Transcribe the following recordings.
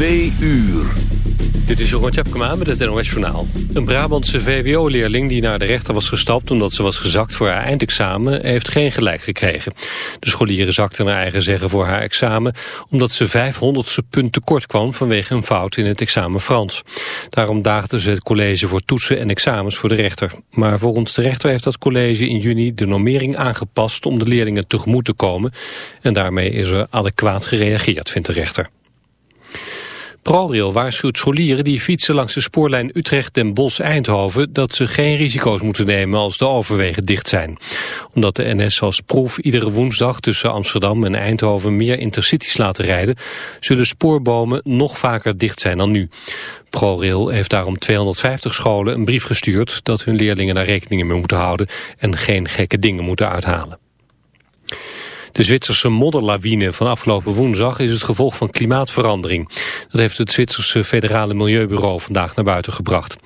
Twee uur. Dit is Jeroen Tjepkema met het NOS Journaal. Een Brabantse VWO-leerling die naar de rechter was gestapt... omdat ze was gezakt voor haar eindexamen, heeft geen gelijk gekregen. De scholieren zakte naar eigen zeggen voor haar examen... omdat ze 500ste punt tekort kwam vanwege een fout in het examen Frans. Daarom daagde ze het college voor toetsen en examens voor de rechter. Maar volgens de rechter heeft dat college in juni de normering aangepast... om de leerlingen tegemoet te komen. En daarmee is er adequaat gereageerd, vindt de rechter. ProRail waarschuwt scholieren die fietsen langs de spoorlijn Utrecht-Den Bosch-Eindhoven dat ze geen risico's moeten nemen als de overwegen dicht zijn. Omdat de NS als proef iedere woensdag tussen Amsterdam en Eindhoven meer intercities laten rijden, zullen spoorbomen nog vaker dicht zijn dan nu. ProRail heeft daarom 250 scholen een brief gestuurd dat hun leerlingen daar rekening mee moeten houden en geen gekke dingen moeten uithalen. De Zwitserse modderlawine van afgelopen woensdag is het gevolg van klimaatverandering. Dat heeft het Zwitserse federale milieubureau vandaag naar buiten gebracht.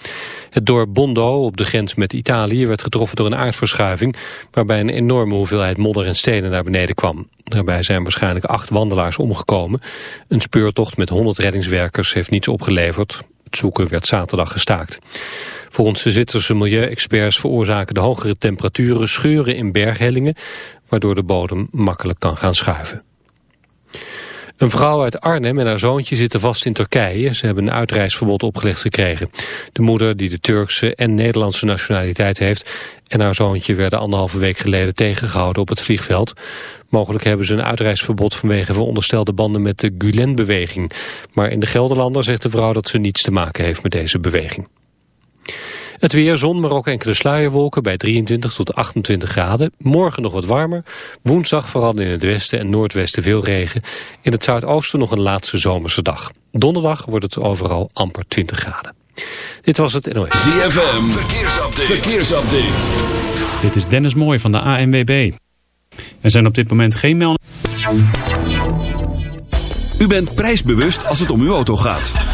Het dorp Bondo op de grens met Italië werd getroffen door een aardverschuiving... waarbij een enorme hoeveelheid modder en stenen naar beneden kwam. Daarbij zijn waarschijnlijk acht wandelaars omgekomen. Een speurtocht met 100 reddingswerkers heeft niets opgeleverd. Het zoeken werd zaterdag gestaakt. Volgens de Zwitserse milieuexperts veroorzaken de hogere temperaturen scheuren in berghellingen, waardoor de bodem makkelijk kan gaan schuiven. Een vrouw uit Arnhem en haar zoontje zitten vast in Turkije. Ze hebben een uitreisverbod opgelegd gekregen. De moeder, die de Turkse en Nederlandse nationaliteit heeft... en haar zoontje werden anderhalve week geleden tegengehouden op het vliegveld. Mogelijk hebben ze een uitreisverbod vanwege veronderstelde banden met de Gulen-beweging. Maar in de Gelderlander zegt de vrouw dat ze niets te maken heeft met deze beweging. Het weer, zon, maar ook enkele sluierwolken bij 23 tot 28 graden. Morgen nog wat warmer. Woensdag vooral in het westen en noordwesten veel regen. In het zuidoosten nog een laatste zomerse dag. Donderdag wordt het overal amper 20 graden. Dit was het NOS. ZFM, verkeersupdate. verkeersupdate. Dit is Dennis Mooij van de ANWB. Er zijn op dit moment geen meldingen. U bent prijsbewust als het om uw auto gaat.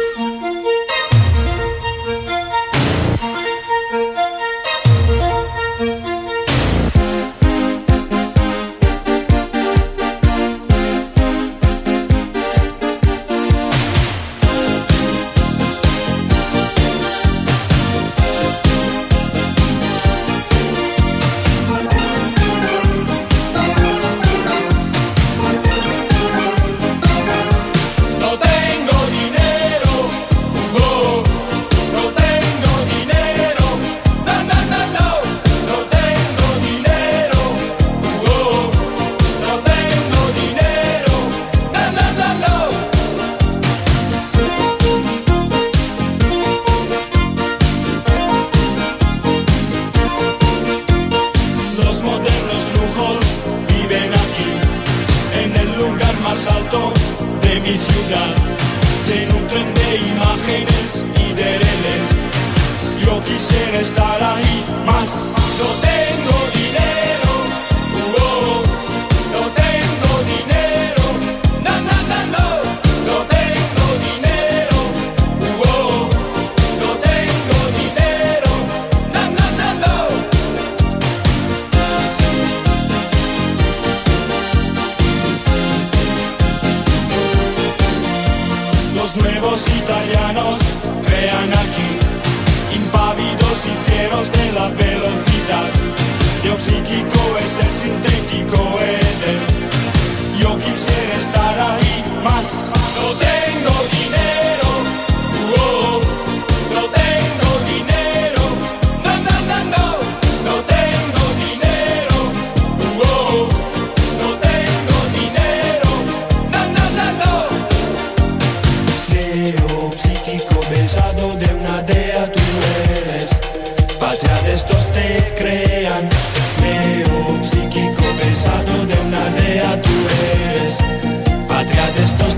contestó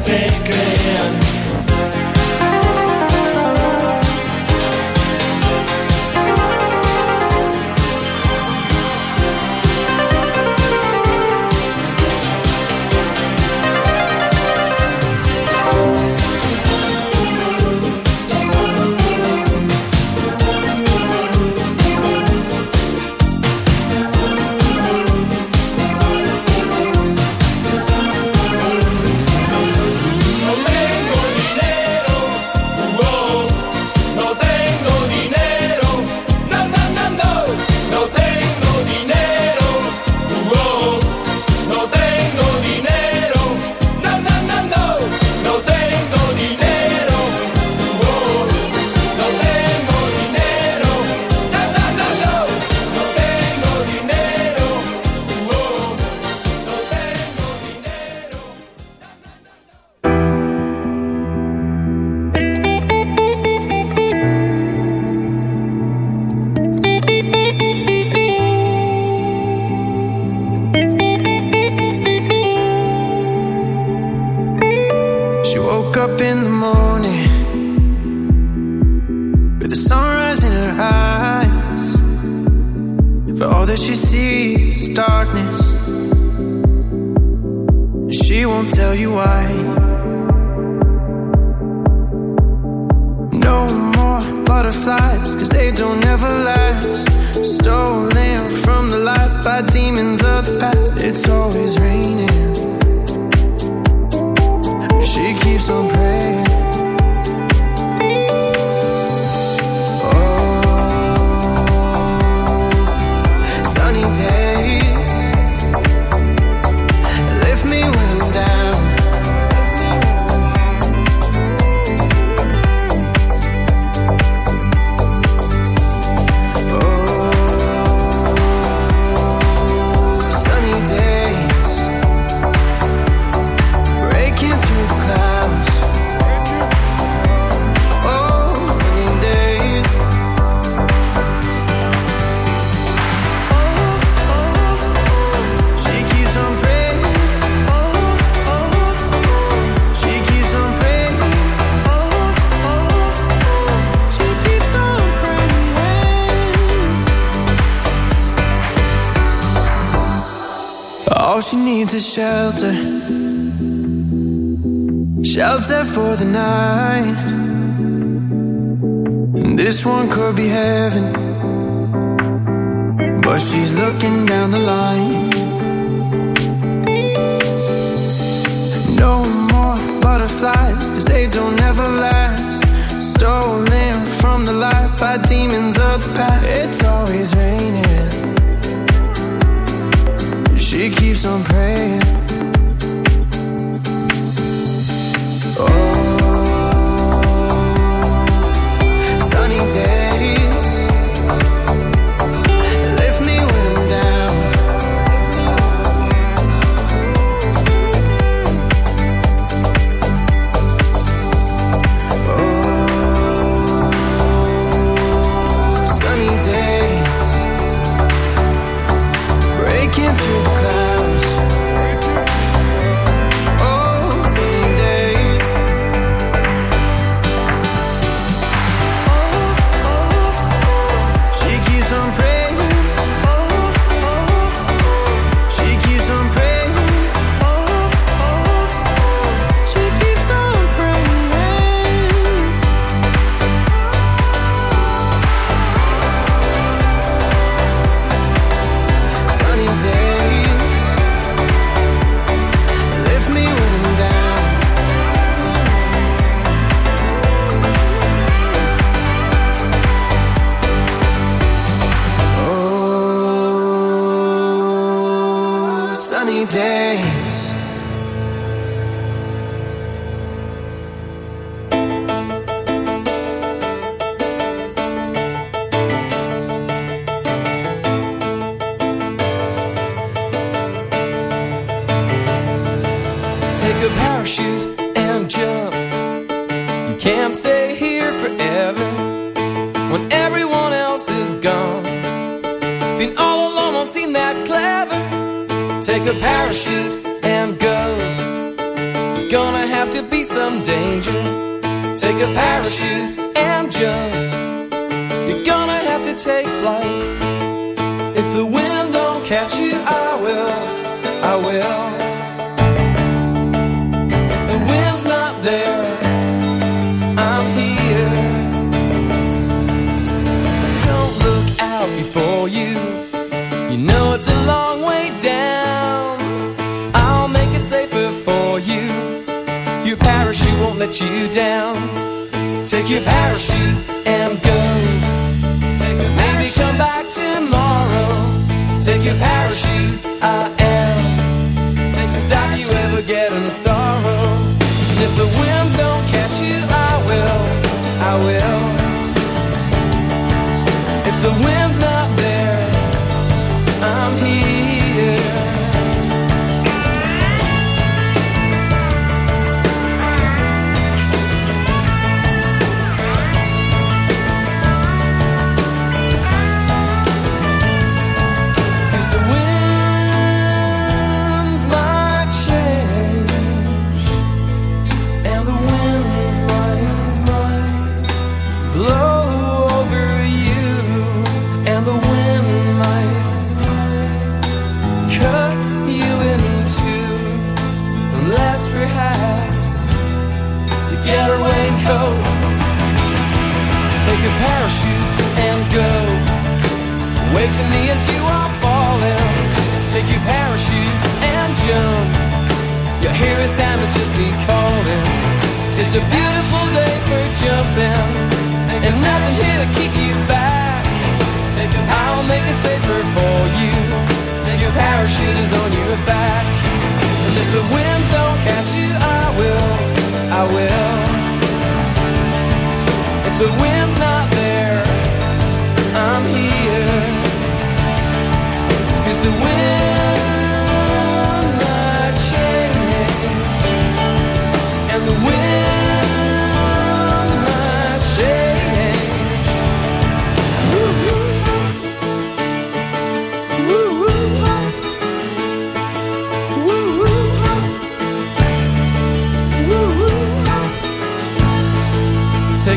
the wind.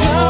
show.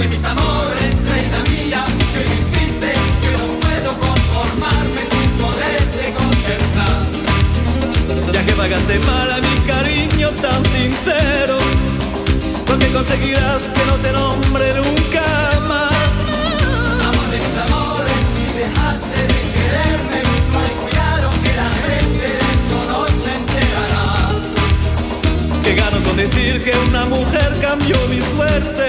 De mis amores, reina mía, que me hiciste, que no puedo conformarme sin poderte contemplar. Ya que pagaste mal a mi cariño tan sincero, lo que conseguirás que no te nombre nunca más. Amor de mis amores, si dejaste de quererme, no hay cuidado que la gente de eso no se enterará. Que gano con decir que una mujer cambió mi suerte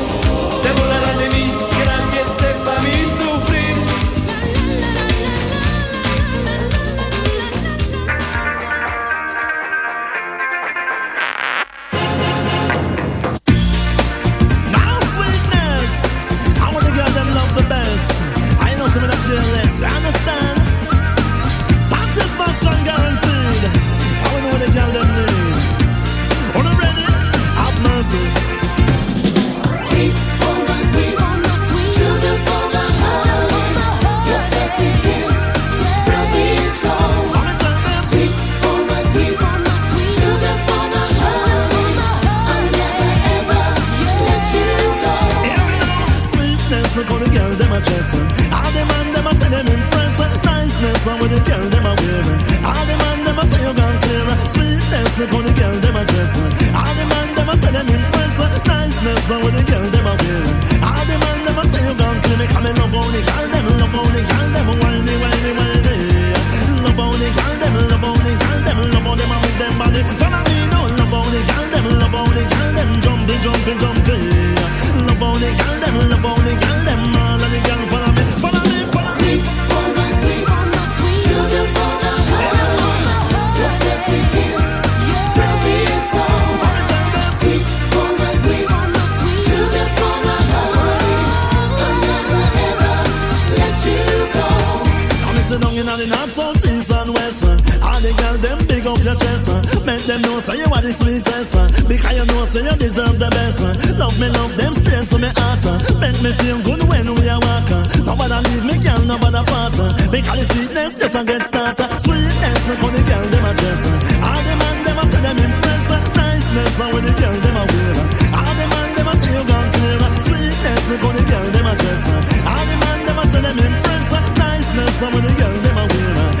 and the north, south, east and west. All the girls them big up your chest. Make them know say you are the sweetest. Because you know say you deserve the best. Love me, love them straight to me heart. Make me feel good when we are walking. Nobody leave me, girl, nobody part. Because the sweetness just a get started. Sweetness, no how the girl them dress. All the man them a tell them impress. Niceness, how the girl them a wear. All the man them a say you gone clear. Sweetness, no how the girl them address. All the man business, I'm gonna get.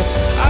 promise. I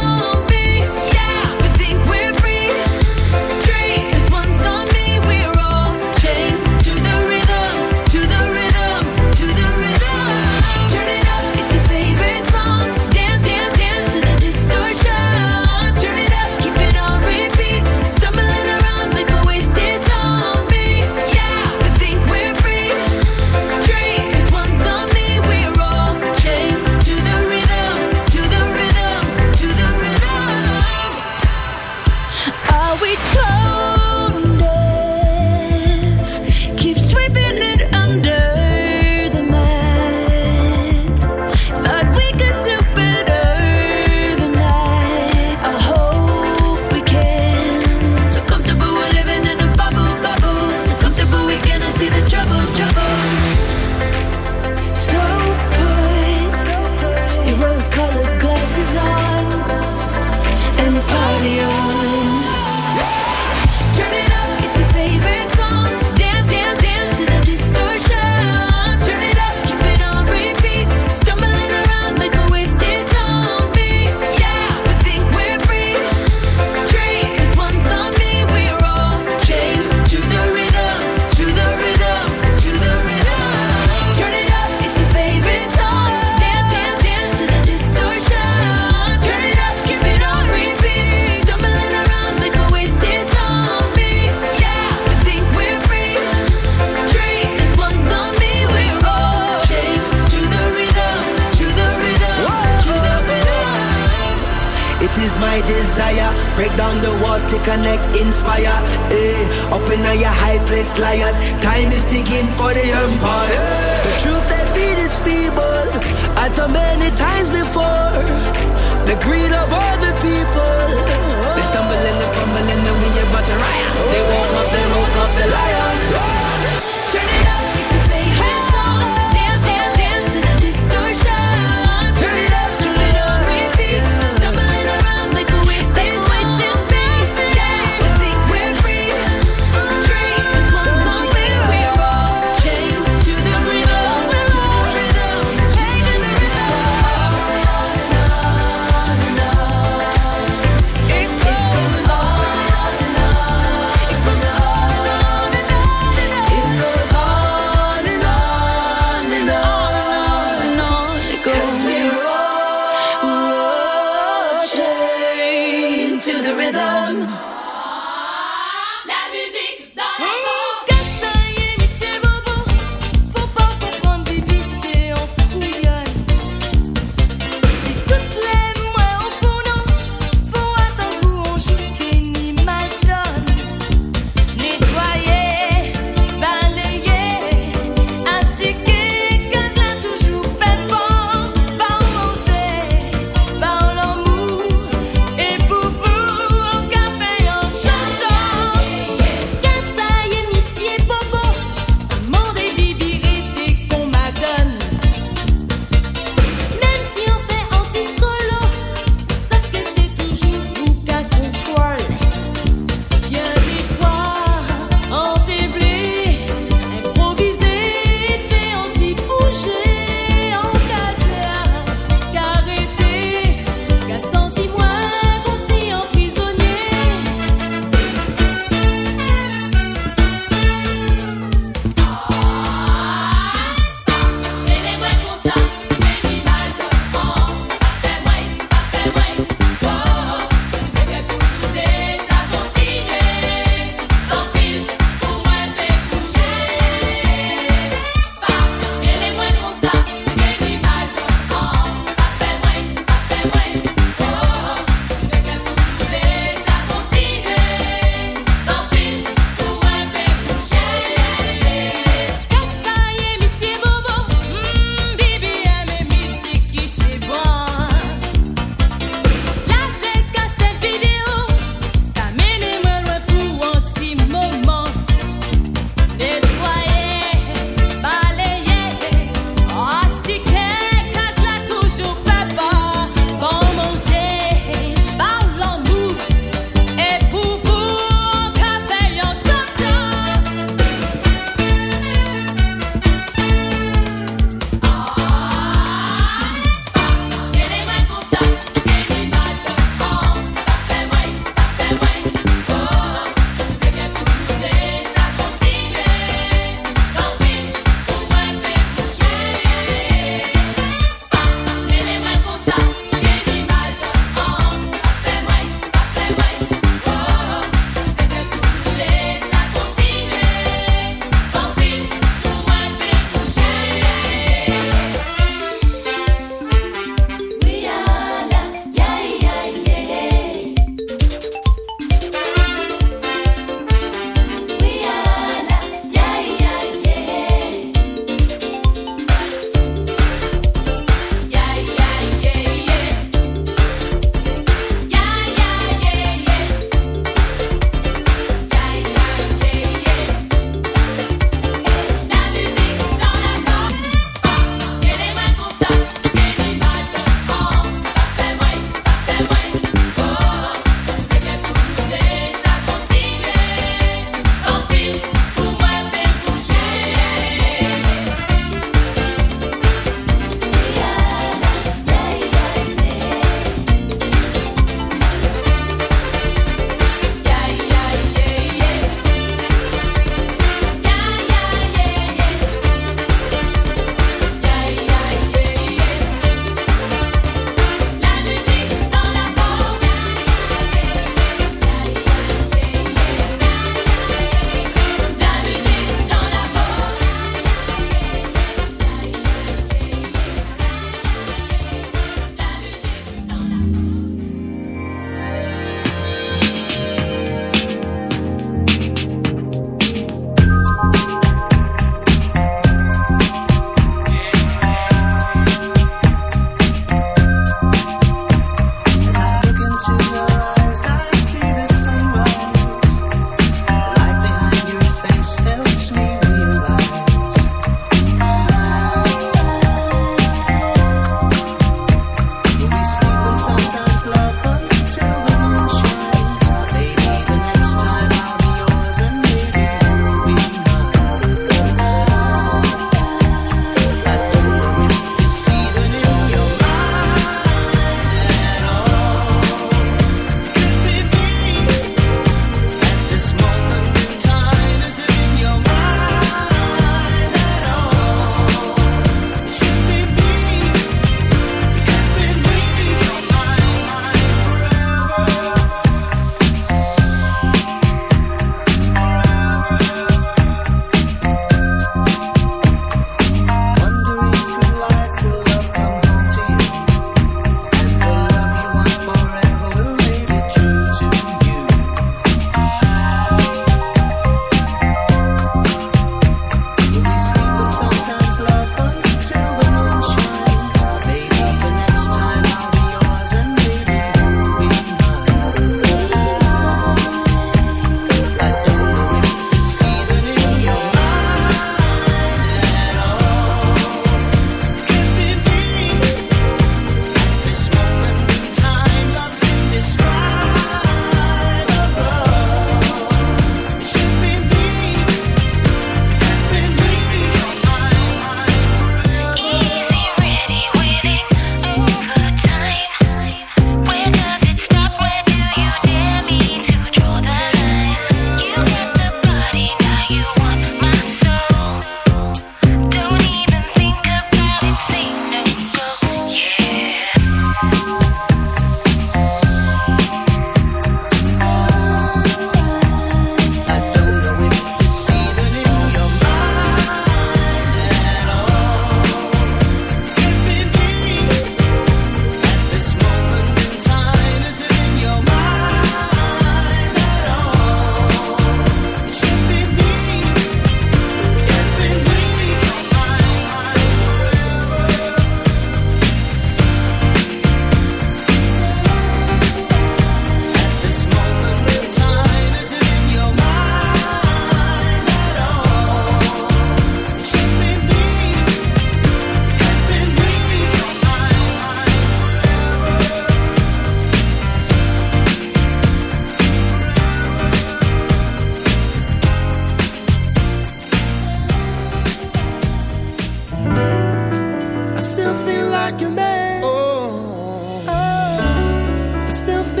still feel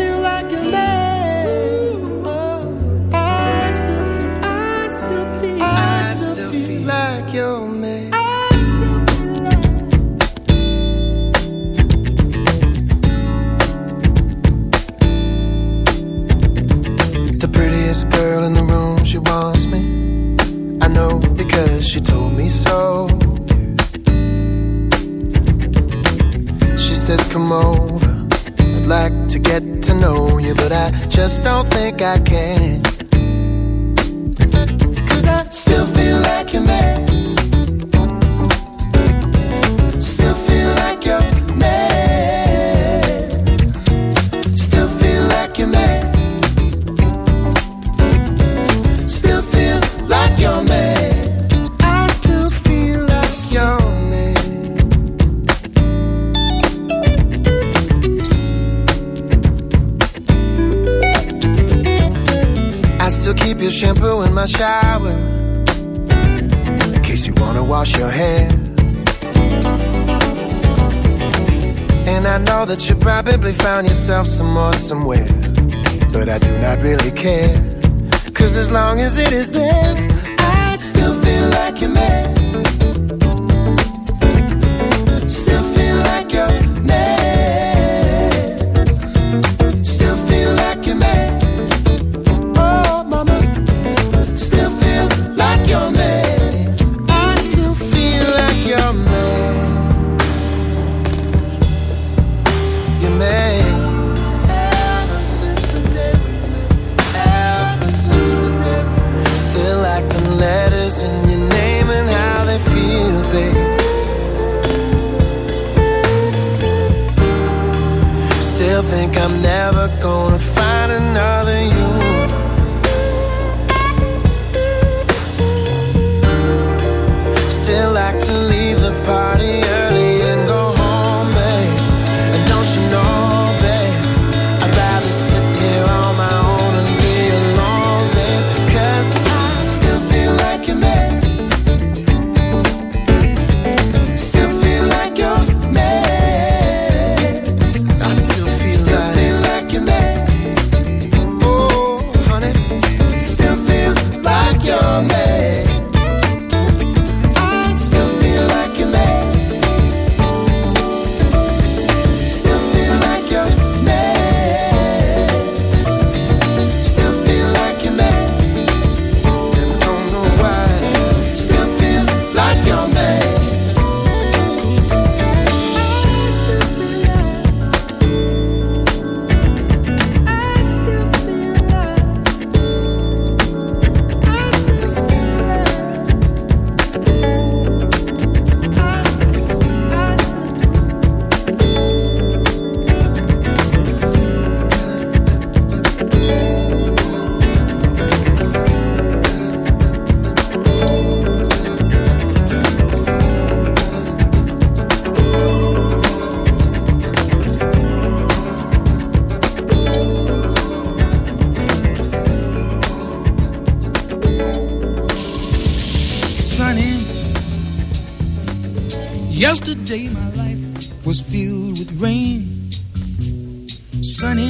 I can.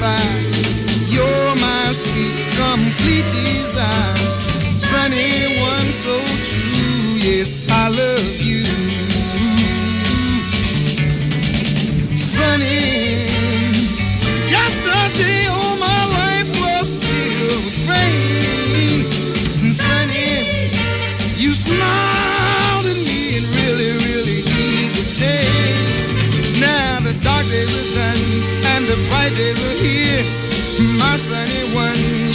fire. You're my sweet, complete desire. Sunny one, so true. Yes, I love you. Sunny